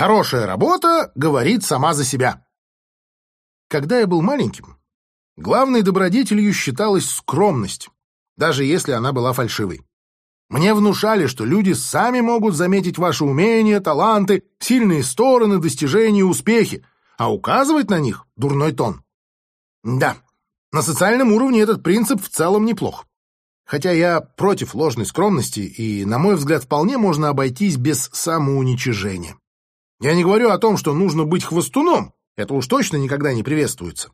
Хорошая работа говорит сама за себя. Когда я был маленьким, главной добродетелью считалась скромность, даже если она была фальшивой. Мне внушали, что люди сами могут заметить ваши умения, таланты, сильные стороны, достижения, успехи, а указывать на них — дурной тон. Да, на социальном уровне этот принцип в целом неплох. Хотя я против ложной скромности, и, на мой взгляд, вполне можно обойтись без самоуничижения. Я не говорю о том, что нужно быть хвостуном, это уж точно никогда не приветствуется.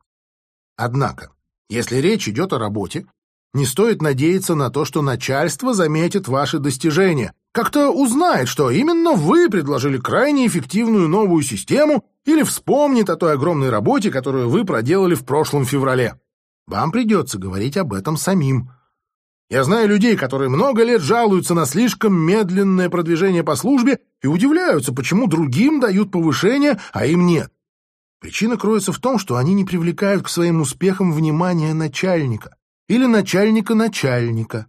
Однако, если речь идет о работе, не стоит надеяться на то, что начальство заметит ваши достижения, как-то узнает, что именно вы предложили крайне эффективную новую систему или вспомнит о той огромной работе, которую вы проделали в прошлом феврале. Вам придется говорить об этом самим. Я знаю людей, которые много лет жалуются на слишком медленное продвижение по службе и удивляются, почему другим дают повышение, а им нет. Причина кроется в том, что они не привлекают к своим успехам внимания начальника или начальника начальника.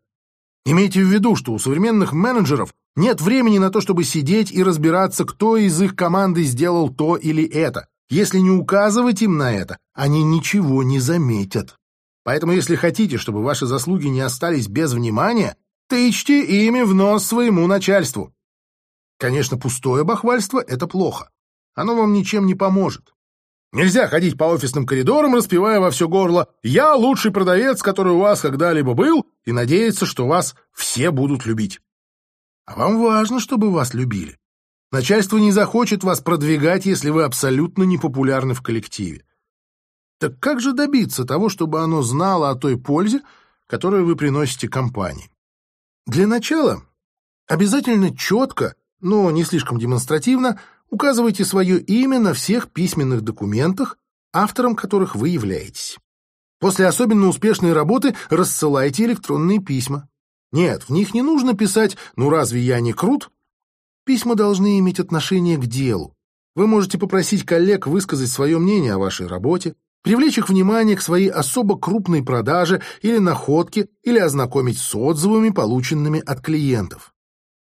Имейте в виду, что у современных менеджеров нет времени на то, чтобы сидеть и разбираться, кто из их команды сделал то или это. Если не указывать им на это, они ничего не заметят. Поэтому, если хотите, чтобы ваши заслуги не остались без внимания, тычьте ими в нос своему начальству. Конечно, пустое бахвальство — это плохо. Оно вам ничем не поможет. Нельзя ходить по офисным коридорам, распевая во все горло «Я лучший продавец, который у вас когда-либо был», и надеяться, что вас все будут любить. А вам важно, чтобы вас любили. Начальство не захочет вас продвигать, если вы абсолютно непопулярны в коллективе. Так как же добиться того, чтобы оно знало о той пользе, которую вы приносите компании? Для начала обязательно четко, но не слишком демонстративно, указывайте свое имя на всех письменных документах, автором которых вы являетесь. После особенно успешной работы рассылайте электронные письма. Нет, в них не нужно писать «ну разве я не крут?». Письма должны иметь отношение к делу. Вы можете попросить коллег высказать свое мнение о вашей работе, привлечь их внимание к своей особо крупной продаже или находке, или ознакомить с отзывами, полученными от клиентов.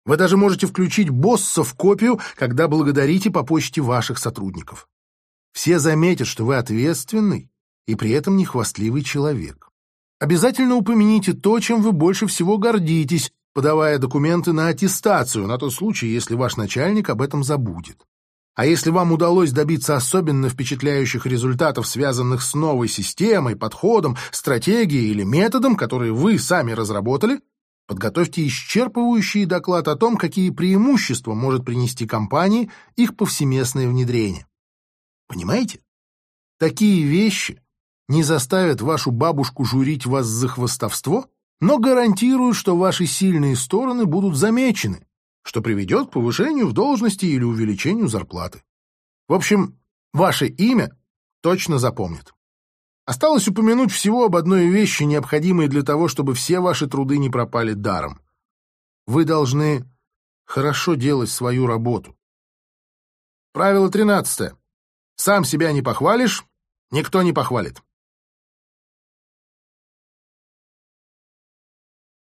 Вы даже можете включить босса в копию, когда благодарите по почте ваших сотрудников. Все заметят, что вы ответственный и при этом не хвастливый человек. Обязательно упомяните то, чем вы больше всего гордитесь, подавая документы на аттестацию на тот случай, если ваш начальник об этом забудет. А если вам удалось добиться особенно впечатляющих результатов, связанных с новой системой, подходом, стратегией или методом, которые вы сами разработали, подготовьте исчерпывающий доклад о том, какие преимущества может принести компании их повсеместное внедрение. Понимаете? Такие вещи не заставят вашу бабушку журить вас за хвостовство, но гарантируют, что ваши сильные стороны будут замечены, что приведет к повышению в должности или увеличению зарплаты. В общем, ваше имя точно запомнит. Осталось упомянуть всего об одной вещи, необходимой для того, чтобы все ваши труды не пропали даром. Вы должны хорошо делать свою работу. Правило тринадцатое. Сам себя не похвалишь, никто не похвалит.